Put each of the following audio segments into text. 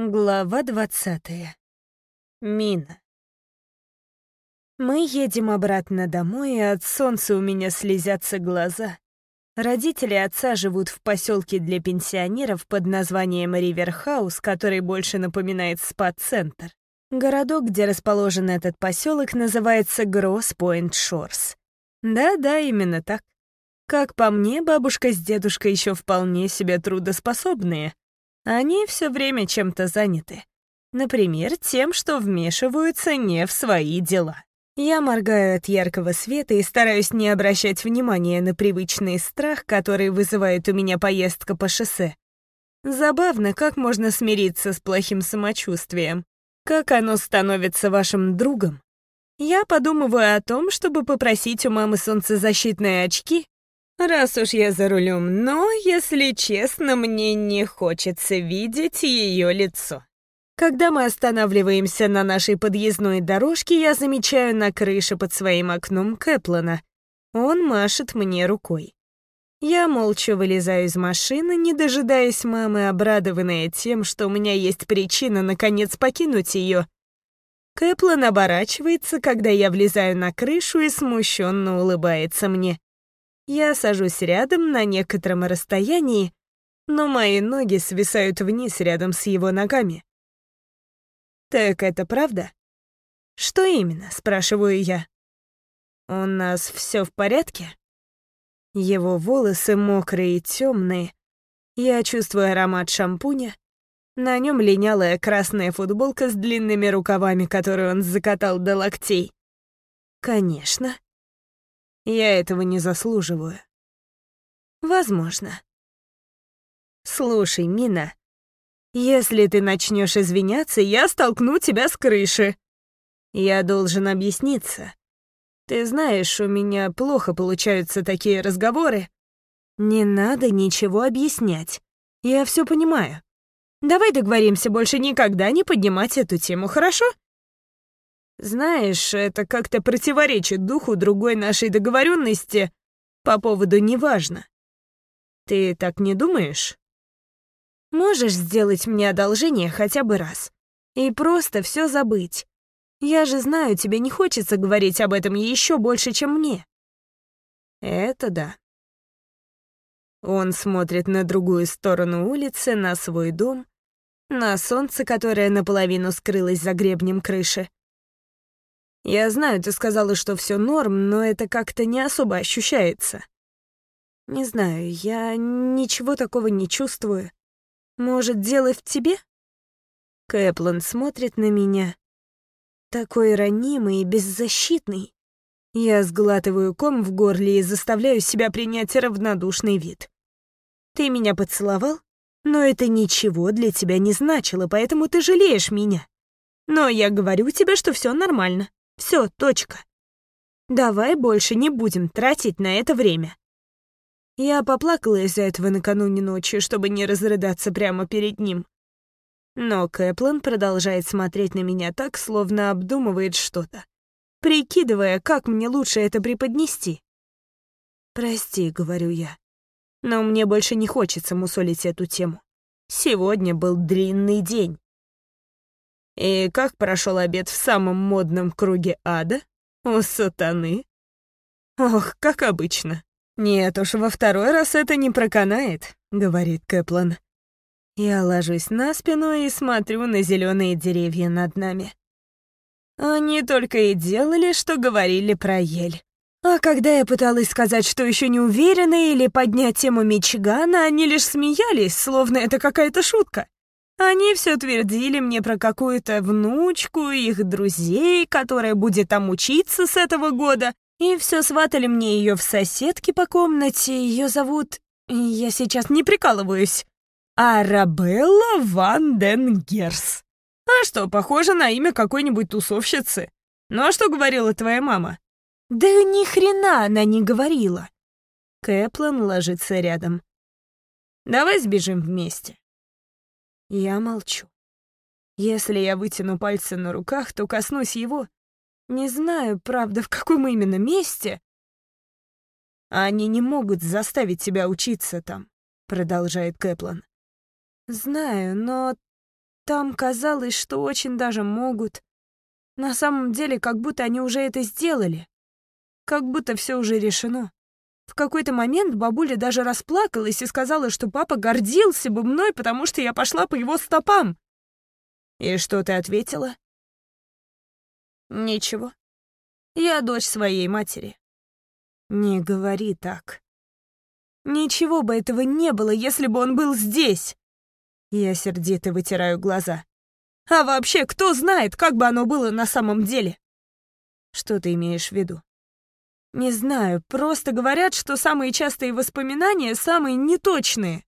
Глава двадцатая. Мина. Мы едем обратно домой, и от солнца у меня слезятся глаза. Родители отца живут в поселке для пенсионеров под названием Риверхаус, который больше напоминает спа-центр. Городок, где расположен этот поселок, называется Гросс-Пойнт Шорс. Да-да, именно так. Как по мне, бабушка с дедушкой еще вполне себе трудоспособные, они все время чем-то заняты. Например, тем, что вмешиваются не в свои дела. Я моргаю от яркого света и стараюсь не обращать внимания на привычный страх, который вызывает у меня поездка по шоссе. Забавно, как можно смириться с плохим самочувствием. Как оно становится вашим другом? Я подумываю о том, чтобы попросить у мамы солнцезащитные очки раз уж я за рулем, но, если честно, мне не хочется видеть ее лицо. Когда мы останавливаемся на нашей подъездной дорожке, я замечаю на крыше под своим окном Кэплана. Он машет мне рукой. Я молча вылезаю из машины, не дожидаясь мамы, обрадованная тем, что у меня есть причина наконец покинуть ее. Кэплан оборачивается, когда я влезаю на крышу и смущенно улыбается мне. Я сажусь рядом на некотором расстоянии, но мои ноги свисают вниз рядом с его ногами. «Так это правда?» «Что именно?» — спрашиваю я. «У нас все в порядке?» Его волосы мокрые и темные. Я чувствую аромат шампуня. На нем линялая красная футболка с длинными рукавами, которую он закатал до локтей. «Конечно», я этого не заслуживаю. Возможно. Слушай, Мина, если ты начнешь извиняться, я столкну тебя с крыши. Я должен объясниться. Ты знаешь, у меня плохо получаются такие разговоры. Не надо ничего объяснять. Я все понимаю. Давай договоримся больше никогда не поднимать эту тему, хорошо? Знаешь, это как-то противоречит духу другой нашей договоренности по поводу «неважно». Ты так не думаешь? Можешь сделать мне одолжение хотя бы раз и просто все забыть. Я же знаю, тебе не хочется говорить об этом еще больше, чем мне. Это да. Он смотрит на другую сторону улицы, на свой дом, на солнце, которое наполовину скрылось за гребнем крыши. Я знаю, ты сказала, что все норм, но это как-то не особо ощущается. Не знаю, я ничего такого не чувствую. Может, дело в тебе? Кэплан смотрит на меня. Такой ранимый и беззащитный. Я сглатываю ком в горле и заставляю себя принять равнодушный вид. Ты меня поцеловал, но это ничего для тебя не значило, поэтому ты жалеешь меня. Но я говорю тебе, что все нормально. Все, точка. Давай больше не будем тратить на это время. Я поплакала из-за этого накануне ночью, чтобы не разрыдаться прямо перед ним. Но Кэплан продолжает смотреть на меня так, словно обдумывает что-то, прикидывая, как мне лучше это преподнести. «Прости», — говорю я, — «но мне больше не хочется мусолить эту тему. Сегодня был длинный день. И как прошел обед в самом модном круге ада? У сатаны? Ох, как обычно. Нет уж, во второй раз это не проканает, говорит Кэплан. Я ложусь на спину и смотрю на зеленые деревья над нами. Они только и делали, что говорили про ель. А когда я пыталась сказать, что еще не уверена, или поднять тему Мичигана, они лишь смеялись, словно это какая-то шутка. Они все твердили мне про какую-то внучку, их друзей, которая будет там учиться с этого года, и все сватали мне ее в соседке по комнате. Ее зовут... Я сейчас не прикалываюсь. Арабелла Ван Ден Герс. А что, похоже на имя какой-нибудь тусовщицы. Ну а что говорила твоя мама? Да ни хрена она не говорила. Кэплан ложится рядом. Давай сбежим вместе. Я молчу. Если я вытяну пальцы на руках, то коснусь его. Не знаю, правда, в каком именно месте. Они не могут заставить тебя учиться там, продолжает Кэплан. Знаю, но там казалось, что очень даже могут. На самом деле, как будто они уже это сделали. Как будто все уже решено. В какой-то момент бабуля даже расплакалась и сказала, что папа гордился бы мной, потому что я пошла по его стопам. И что ты ответила? Ничего. Я дочь своей матери. Не говори так. Ничего бы этого не было, если бы он был здесь. Я сердито вытираю глаза. А вообще, кто знает, как бы оно было на самом деле? Что ты имеешь в виду? Не знаю, просто говорят, что самые частые воспоминания самые неточные.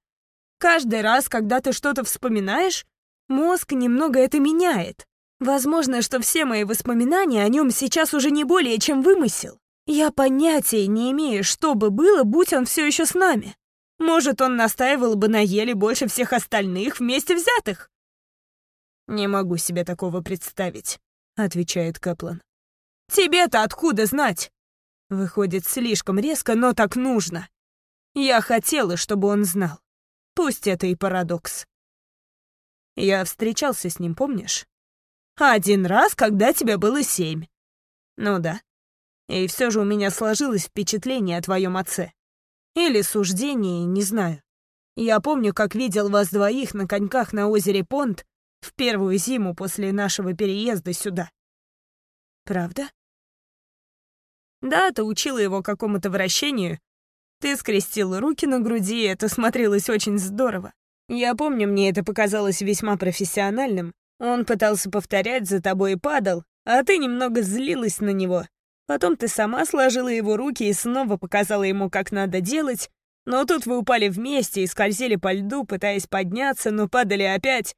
Каждый раз, когда ты что-то вспоминаешь, мозг немного это меняет. Возможно, что все мои воспоминания о нем сейчас уже не более чем вымысел. Я понятия не имею, что бы было, будь он все еще с нами. Может, он настаивал бы на еле больше всех остальных вместе взятых. «Не могу себе такого представить», — отвечает Кэплан. «Тебе-то откуда знать?» Выходит слишком резко, но так нужно. Я хотела, чтобы он знал. Пусть это и парадокс. Я встречался с ним, помнишь? Один раз, когда тебе было семь. Ну да. И все же у меня сложилось впечатление о твоем отце. Или суждение, не знаю. Я помню, как видел вас двоих на коньках на озере Понт в первую зиму после нашего переезда сюда. Правда? Да, ты учила его какому-то вращению. Ты скрестила руки на груди, и это смотрелось очень здорово. Я помню, мне это показалось весьма профессиональным. Он пытался повторять за тобой и падал, а ты немного злилась на него. Потом ты сама сложила его руки и снова показала ему, как надо делать, но тут вы упали вместе и скользили по льду, пытаясь подняться, но падали опять.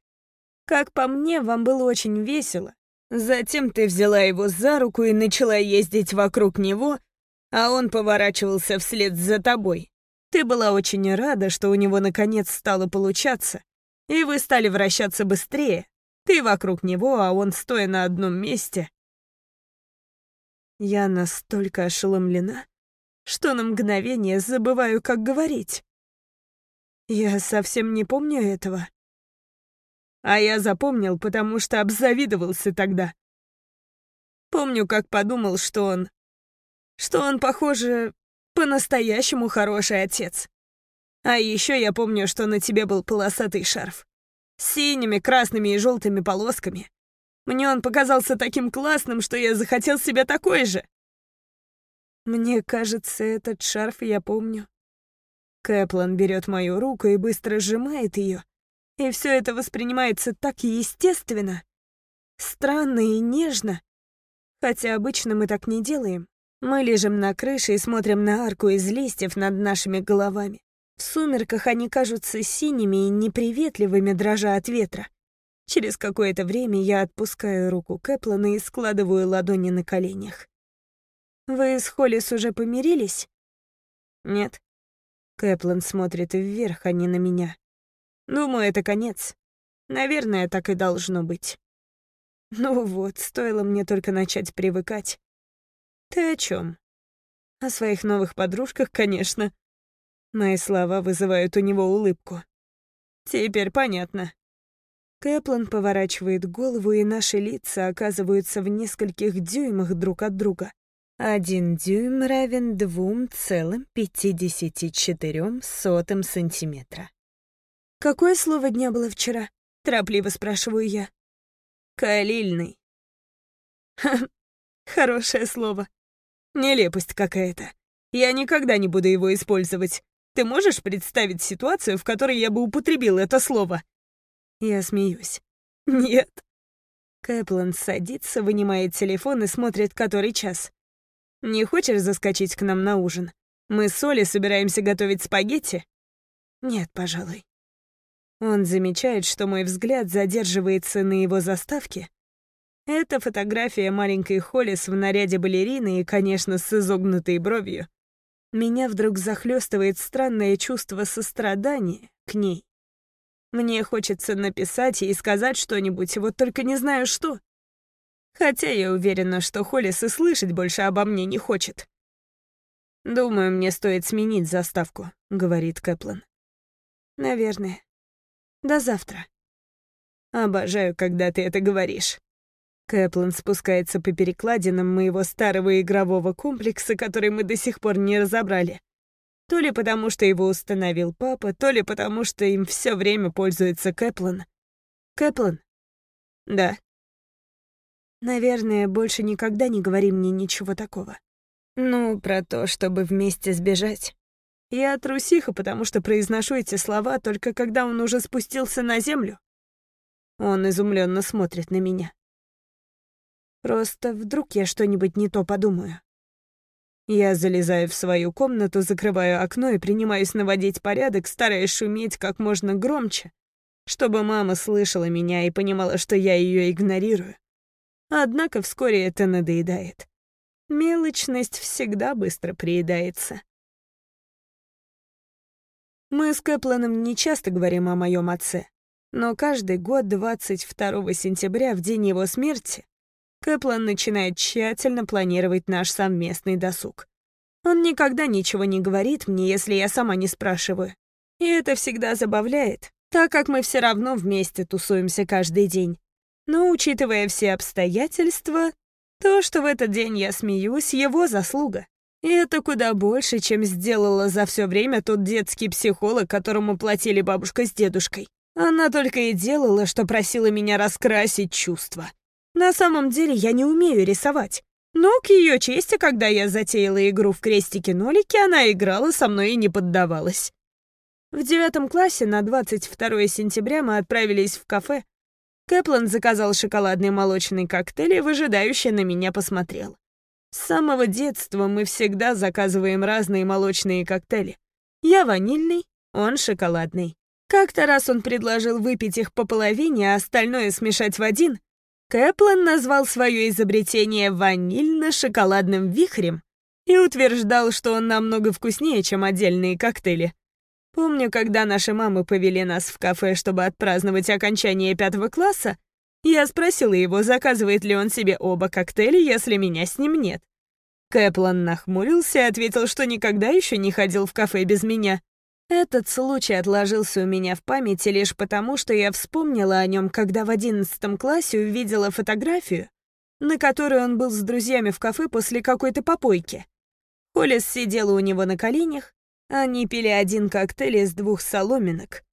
Как по мне, вам было очень весело. Затем ты взяла его за руку и начала ездить вокруг него, а он поворачивался вслед за тобой. Ты была очень рада, что у него наконец стало получаться, и вы стали вращаться быстрее. Ты вокруг него, а он стоя на одном месте. Я настолько ошеломлена, что на мгновение забываю, как говорить. Я совсем не помню этого. А я запомнил, потому что обзавидовался тогда. Помню, как подумал, что он... Что он, похоже, по-настоящему хороший отец. А еще я помню, что на тебе был полосатый шарф. С синими, красными и желтыми полосками. Мне он показался таким классным, что я захотел себе такой же. Мне кажется, этот шарф я помню. Кэплан берет мою руку и быстро сжимает ее, и все это воспринимается так естественно, странно и нежно. Хотя обычно мы так не делаем. Мы лежим на крыше и смотрим на арку из листьев над нашими головами. В сумерках они кажутся синими и неприветливыми, дрожа от ветра. Через какое-то время я отпускаю руку Кэплана и складываю ладони на коленях. «Вы с Холлис уже помирились?» «Нет». Кэплан смотрит вверх, а не на меня. Думаю, это конец. Наверное, так и должно быть. Ну вот, стоило мне только начать привыкать. Ты о чем? О своих новых подружках, конечно. Мои слова вызывают у него улыбку. Теперь понятно. Кэплан поворачивает голову, и наши лица оказываются в нескольких дюймах друг от друга. Один дюйм равен двум целым пятидесяти четырем сотым сантиметра. «Какое слово дня было вчера?» — торопливо спрашиваю я. «Калильный». Ха, хорошее слово. Нелепость какая-то. Я никогда не буду его использовать. Ты можешь представить ситуацию, в которой я бы употребил это слово? Я смеюсь. Нет. Кэплан садится, вынимает телефон и смотрит, который час. Не хочешь заскочить к нам на ужин? Мы с Олей собираемся готовить спагетти? Нет, пожалуй. Он замечает, что мой взгляд задерживается на его заставке. Это фотография маленькой Холлис в наряде балерины и, конечно, с изогнутой бровью. Меня вдруг захлестывает странное чувство сострадания к ней. Мне хочется написать ей и сказать что-нибудь, вот только не знаю что. Хотя я уверена, что Холлис и слышать больше обо мне не хочет. «Думаю, мне стоит сменить заставку», — говорит Кэплан. «Наверное. До завтра. Обожаю, когда ты это говоришь. Кэплан спускается по перекладинам моего старого игрового комплекса, который мы до сих пор не разобрали. То ли потому, что его установил папа, то ли потому, что им все время пользуется Кэплан. Кэплан? Да. Наверное, больше никогда не говори мне ничего такого. Ну, про то, чтобы вместе сбежать. Я трусиха, потому что произношу эти слова только когда он уже спустился на землю. Он изумленно смотрит на меня. Просто вдруг я что-нибудь не то подумаю. Я залезаю в свою комнату, закрываю окно и принимаюсь наводить порядок, стараясь шуметь как можно громче, чтобы мама слышала меня и понимала, что я ее игнорирую. Однако вскоре это надоедает. Мелочность всегда быстро приедается. Мы с Кэпланом не часто говорим о моем отце, но каждый год 22 сентября, в день его смерти, Кэплан начинает тщательно планировать наш совместный досуг. Он никогда ничего не говорит мне, если я сама не спрашиваю. И это всегда забавляет, так как мы все равно вместе тусуемся каждый день. Но, учитывая все обстоятельства, то, что в этот день я смеюсь, его заслуга. И это куда больше, чем сделала за все время тот детский психолог, которому платили бабушка с дедушкой. Она только и делала, что просила меня раскрасить чувства. На самом деле я не умею рисовать. Но к ее чести, когда я затеяла игру в крестики-нолики, она играла со мной и не поддавалась. В девятом классе на 22 сентября мы отправились в кафе. Кэплан заказал шоколадный молочный коктейль и выжидающе на меня посмотрел. С самого детства мы всегда заказываем разные молочные коктейли. Я ванильный, он шоколадный. Как-то раз он предложил выпить их по половине, а остальное смешать в один, Кэплан назвал свое изобретение ванильно-шоколадным вихрем и утверждал, что он намного вкуснее, чем отдельные коктейли. Помню, когда наши мамы повели нас в кафе, чтобы отпраздновать окончание пятого класса, я спросила его, заказывает ли он себе оба коктейля, если меня с ним нет. Кэплан нахмурился и ответил, что никогда еще не ходил в кафе без меня. Этот случай отложился у меня в памяти лишь потому, что я вспомнила о нем, когда в одиннадцатом классе увидела фотографию, на которой он был с друзьями в кафе после какой-то попойки. Холлис сидела у него на коленях, они пили один коктейль из двух соломинок.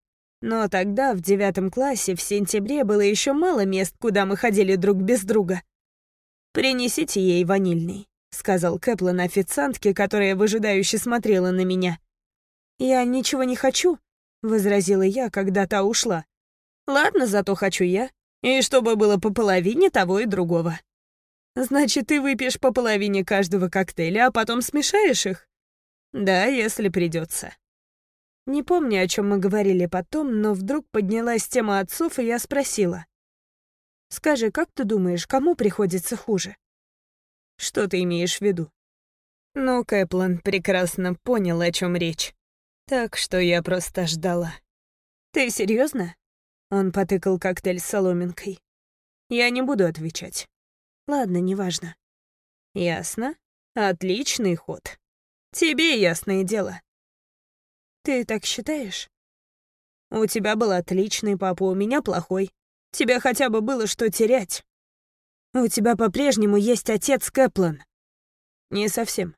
Но тогда, в девятом классе, в сентябре, было еще мало мест, куда мы ходили друг без друга. «Принесите ей ванильный», — сказал Кэплан официантке, которая выжидающе смотрела на меня. «Я ничего не хочу», — возразила я, когда та ушла. «Ладно, зато хочу я. И чтобы было по половине того и другого». «Значит, ты выпьешь по половине каждого коктейля, а потом смешаешь их?» «Да, если придется. Не помню, о чем мы говорили потом, но вдруг поднялась тема отцов, и я спросила. «Скажи, как ты думаешь, кому приходится хуже?» «Что ты имеешь в виду?» Ну, Кэплан прекрасно понял, о чем речь. Так что я просто ждала. «Ты серьезно? Он потыкал коктейль с соломинкой. «Я не буду отвечать». «Ладно, неважно». «Ясно. Отличный ход. Тебе ясное дело». «Ты так считаешь?» «У тебя был отличный папа, у меня плохой. Тебе хотя бы было что терять». «У тебя по-прежнему есть отец Кэплан». «Не совсем.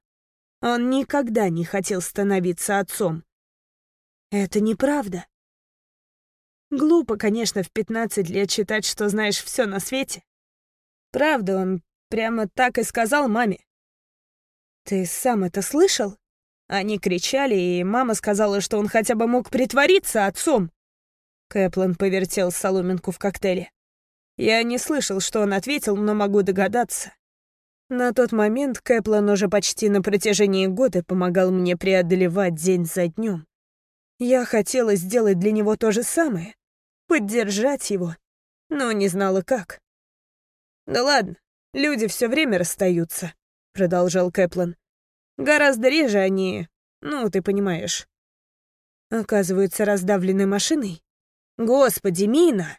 Он никогда не хотел становиться отцом. Это неправда. Глупо, конечно, в 15 лет считать, что знаешь все на свете. Правда, он прямо так и сказал маме. Ты сам это слышал? Они кричали, и мама сказала, что он хотя бы мог притвориться отцом. Кэплан повертел соломинку в коктейле. Я не слышал, что он ответил, но могу догадаться. На тот момент Кэплан уже почти на протяжении года помогал мне преодолевать день за днем. Я хотела сделать для него то же самое, поддержать его, но не знала как. «Да ладно, люди все время расстаются», — продолжал Кэплан. «Гораздо реже они, ну, ты понимаешь». Оказываются раздавлены машиной. «Господи, Мина!»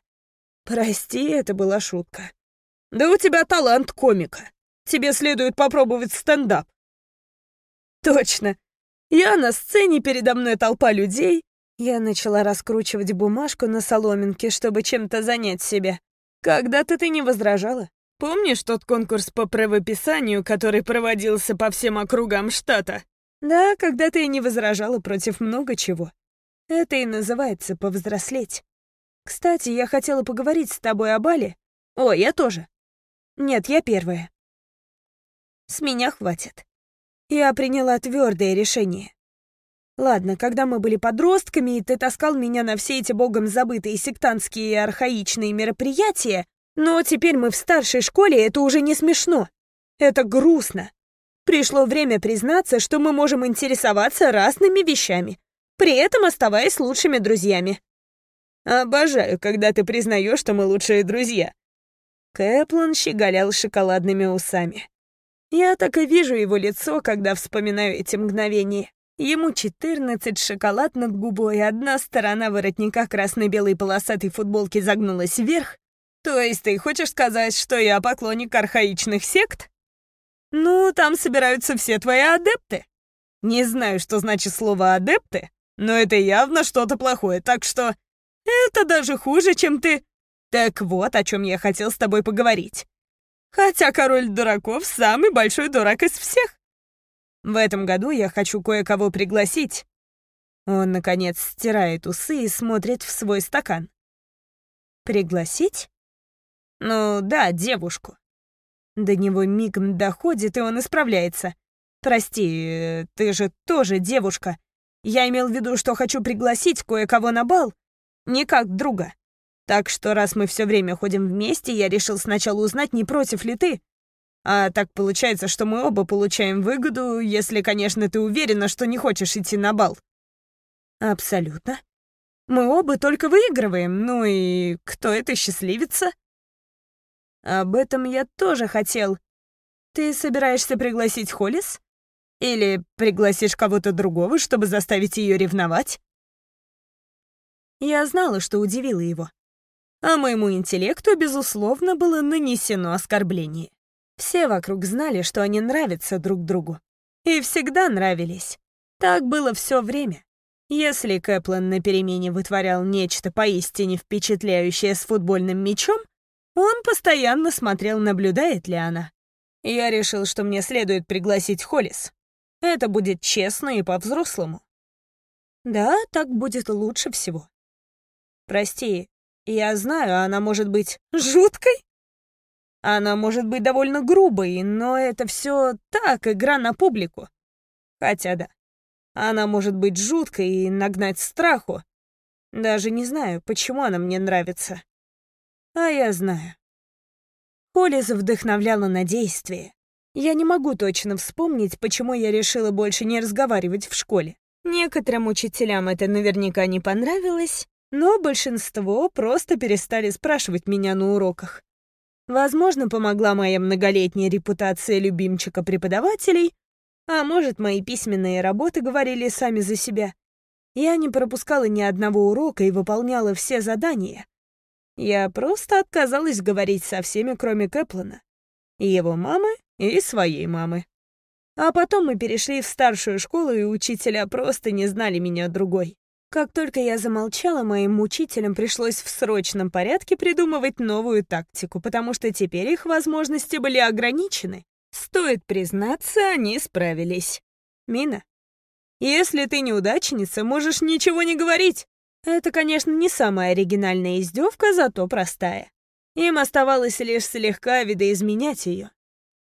«Прости, это была шутка». «Да у тебя талант комика. Тебе следует попробовать стендап». «Точно. Я на сцене, передо мной толпа людей, Я начала раскручивать бумажку на соломинке, чтобы чем-то занять себя. Когда-то ты не возражала. Помнишь тот конкурс по правописанию, который проводился по всем округам штата? Да, когда-то я не возражала против много чего. Это и называется повзрослеть. Кстати, я хотела поговорить с тобой о Бале. О, я тоже. Нет, я первая. С меня хватит. Я приняла твердое решение. Ладно, когда мы были подростками, и ты таскал меня на все эти богом забытые сектантские и архаичные мероприятия, но теперь мы в старшей школе, это уже не смешно. Это грустно. Пришло время признаться, что мы можем интересоваться разными вещами, при этом оставаясь лучшими друзьями. Обожаю, когда ты признаешь, что мы лучшие друзья. Кэплан щеголял шоколадными усами. Я так и вижу его лицо, когда вспоминаю эти мгновения. Ему 14, шоколад над губой, одна сторона воротника красно-белой полосатой футболки загнулась вверх. То есть ты хочешь сказать, что я поклонник архаичных сект? Ну, там собираются все твои адепты. Не знаю, что значит слово «адепты», но это явно что-то плохое, так что это даже хуже, чем ты. Так вот, о чем я хотел с тобой поговорить. Хотя король дураков самый большой дурак из всех. В этом году я хочу кое-кого пригласить. Он, наконец, стирает усы и смотрит в свой стакан. Пригласить? Ну да, девушку. До него мигом доходит, и он исправляется. Прости, ты же тоже девушка. Я имел в виду, что хочу пригласить кое-кого на бал, не как друга. Так что раз мы все время ходим вместе, я решил сначала узнать, не против ли ты. А так получается, что мы оба получаем выгоду, если, конечно, ты уверена, что не хочешь идти на бал. Абсолютно. Мы оба только выигрываем, ну и кто это счастливится? Об этом я тоже хотел. Ты собираешься пригласить Холлис? Или пригласишь кого-то другого, чтобы заставить ее ревновать? Я знала, что удивила его. А моему интеллекту, безусловно, было нанесено оскорбление. Все вокруг знали, что они нравятся друг другу. И всегда нравились. Так было все время. Если Кэплан на перемене вытворял нечто поистине впечатляющее с футбольным мячом, он постоянно смотрел, наблюдает ли она. Я решил, что мне следует пригласить Холлис. Это будет честно и по-взрослому. Да, так будет лучше всего. Прости, я знаю, она может быть жуткой. Она может быть довольно грубой, но это все так, игра на публику. Хотя да, она может быть жуткой и нагнать страху. Даже не знаю, почему она мне нравится. А я знаю. Холлис вдохновляла на действие. Я не могу точно вспомнить, почему я решила больше не разговаривать в школе. Некоторым учителям это наверняка не понравилось, но большинство просто перестали спрашивать меня на уроках. Возможно, помогла моя многолетняя репутация любимчика преподавателей, а может, мои письменные работы говорили сами за себя. Я не пропускала ни одного урока и выполняла все задания. Я просто отказалась говорить со всеми, кроме Кэплана, его мамы и своей мамы. А потом мы перешли в старшую школу, и учителя просто не знали меня другой. Как только я замолчала, моим учителям пришлось в срочном порядке придумывать новую тактику, потому что теперь их возможности были ограничены. Стоит признаться, они справились. Мина, если ты неудачница, можешь ничего не говорить. Это, конечно, не самая оригинальная издевка, зато простая. Им оставалось лишь слегка видоизменять ее.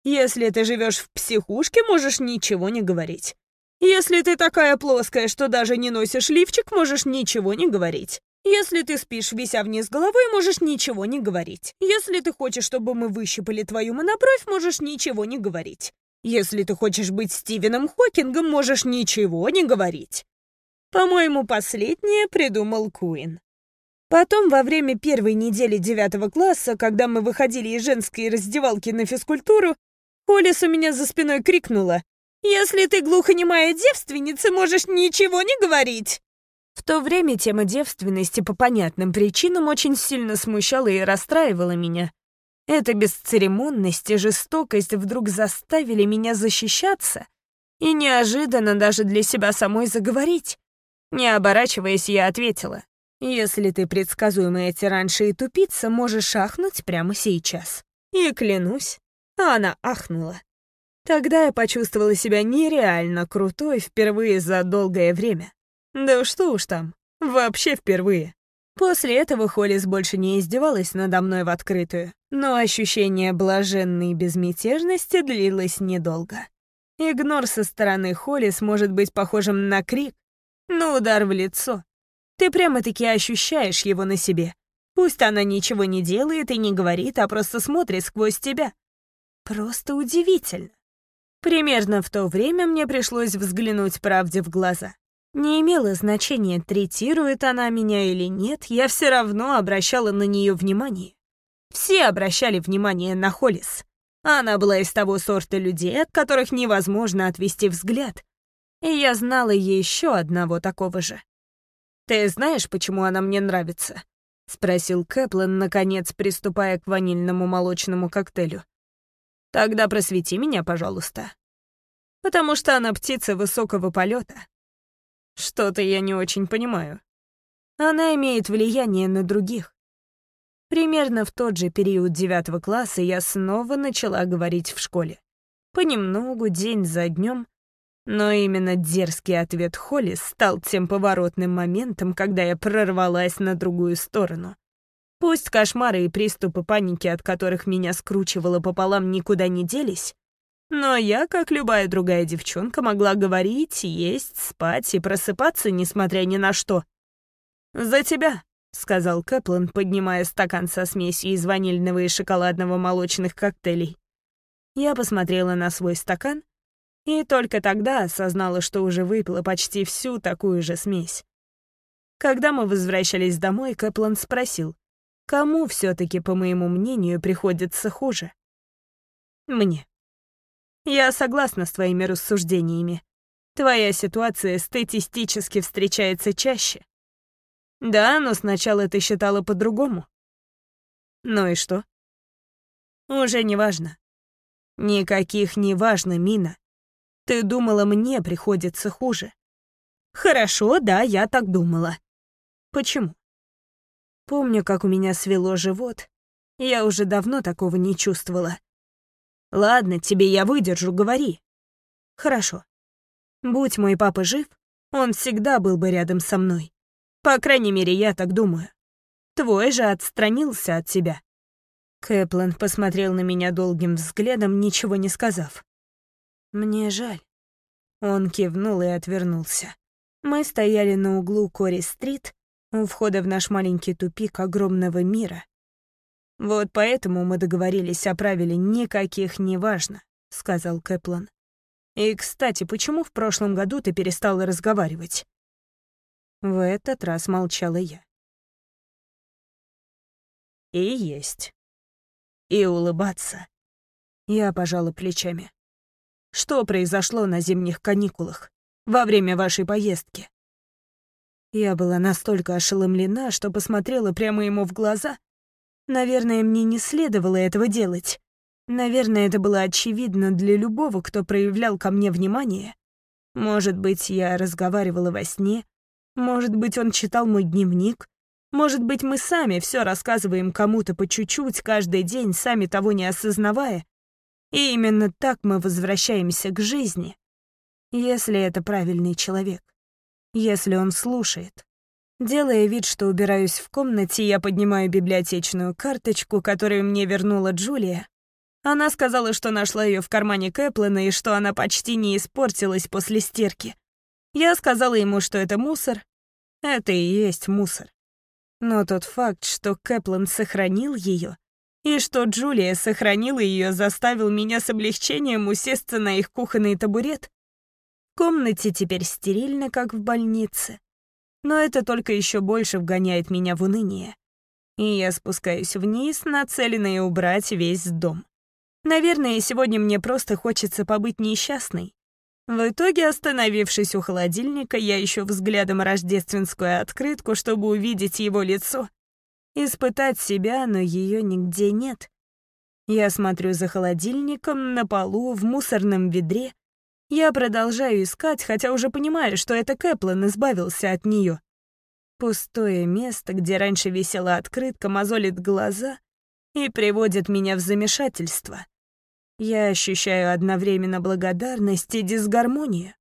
Если ты живешь в психушке, можешь ничего не говорить. Если ты такая плоская, что даже не носишь лифчик, можешь ничего не говорить. Если ты спишь, вися вниз головой, можешь ничего не говорить. Если ты хочешь, чтобы мы выщипали твою монобровь, можешь ничего не говорить. Если ты хочешь быть Стивеном Хокингом, можешь ничего не говорить. По-моему, последнее придумал Куин. Потом, во время первой недели девятого класса, когда мы выходили из женской раздевалки на физкультуру, Олис у меня за спиной крикнула «Если ты глухонемая девственница, можешь ничего не говорить!» В то время тема девственности по понятным причинам очень сильно смущала и расстраивала меня. Эта бесцеремонность и жестокость вдруг заставили меня защищаться и неожиданно даже для себя самой заговорить. Не оборачиваясь, я ответила. «Если ты предсказуемая тиранша и тупица, можешь ахнуть прямо сейчас». И клянусь, она ахнула. Тогда я почувствовала себя нереально крутой впервые за долгое время. Да что уж там, вообще впервые. После этого Холлис больше не издевалась надо мной в открытую, но ощущение блаженной безмятежности длилось недолго. Игнор со стороны Холлис может быть похожим на крик, на удар в лицо. Ты прямо-таки ощущаешь его на себе. Пусть она ничего не делает и не говорит, а просто смотрит сквозь тебя. Просто удивительно. Примерно в то время мне пришлось взглянуть правде в глаза. Не имело значения, третирует она меня или нет, я все равно обращала на нее внимание. Все обращали внимание на Холлис. Она была из того сорта людей, от которых невозможно отвести взгляд. И я знала еще одного такого же. «Ты знаешь, почему она мне нравится?» — спросил Кэплин, наконец приступая к ванильному молочному коктейлю. Тогда просвети меня, пожалуйста. Потому что она птица высокого полета. Что-то я не очень понимаю. Она имеет влияние на других. Примерно в тот же период девятого класса я снова начала говорить в школе. Понемногу, день за днем. Но именно дерзкий ответ Холли стал тем поворотным моментом, когда я прорвалась на другую сторону. Пусть кошмары и приступы паники, от которых меня скручивало пополам, никуда не делись, но я, как любая другая девчонка, могла говорить, есть, спать и просыпаться, несмотря ни на что. «За тебя», — сказал Кэплин, поднимая стакан со смесью из ванильного и шоколадного молочных коктейлей. Я посмотрела на свой стакан и только тогда осознала, что уже выпила почти всю такую же смесь. Когда мы возвращались домой, Кэплин спросил, Кому все-таки, по моему мнению, приходится хуже? Мне. Я согласна с твоими рассуждениями. Твоя ситуация статистически встречается чаще. Да, но сначала ты считала по-другому. Ну и что? Уже не важно. Никаких не важно, Мина. Ты думала, мне приходится хуже. Хорошо, да, я так думала. Почему? Помню, как у меня свело живот. Я уже давно такого не чувствовала. Ладно, тебе я выдержу, говори. Хорошо. Будь мой папа жив, он всегда был бы рядом со мной. По крайней мере, я так думаю. Твой же отстранился от тебя. Кэплан посмотрел на меня долгим взглядом, ничего не сказав. «Мне жаль». Он кивнул и отвернулся. Мы стояли на углу Кори-стрит, у входа в наш маленький тупик огромного мира. Вот поэтому мы договорились о правиле «никаких не важно», — сказал Кэплан. И, кстати, почему в прошлом году ты перестала разговаривать? В этот раз молчала я. И есть. И улыбаться. Я пожала плечами. Что произошло на зимних каникулах, во время вашей поездки? Я была настолько ошеломлена, что посмотрела прямо ему в глаза. Наверное, мне не следовало этого делать. Наверное, это было очевидно для любого, кто проявлял ко мне внимание. Может быть, я разговаривала во сне. Может быть, он читал мой дневник. Может быть, мы сами все рассказываем кому-то по чуть-чуть каждый день, сами того не осознавая. И именно так мы возвращаемся к жизни, если это правильный человек если он слушает. Делая вид, что убираюсь в комнате, я поднимаю библиотечную карточку, которую мне вернула Джулия. Она сказала, что нашла ее в кармане Кэплина и что она почти не испортилась после стирки. Я сказала ему, что это мусор. Это и есть мусор. Но тот факт, что Кэплин сохранил ее, и что Джулия сохранила ее, заставил меня с облегчением усесться на их кухонный табурет комнате теперь стерильно, как в больнице. Но это только еще больше вгоняет меня в уныние. И я спускаюсь вниз, нацеленная убрать весь дом. Наверное, сегодня мне просто хочется побыть несчастной. В итоге, остановившись у холодильника, я ищу взглядом рождественскую открытку, чтобы увидеть его лицо. Испытать себя, но ее нигде нет. Я смотрю за холодильником, на полу, в мусорном ведре, Я продолжаю искать, хотя уже понимаю, что это Кэплин избавился от нее. Пустое место, где раньше висела открытка, мозолит глаза и приводит меня в замешательство. Я ощущаю одновременно благодарность и дисгармонию.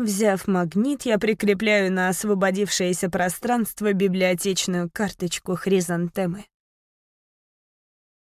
Взяв магнит, я прикрепляю на освободившееся пространство библиотечную карточку хризантемы.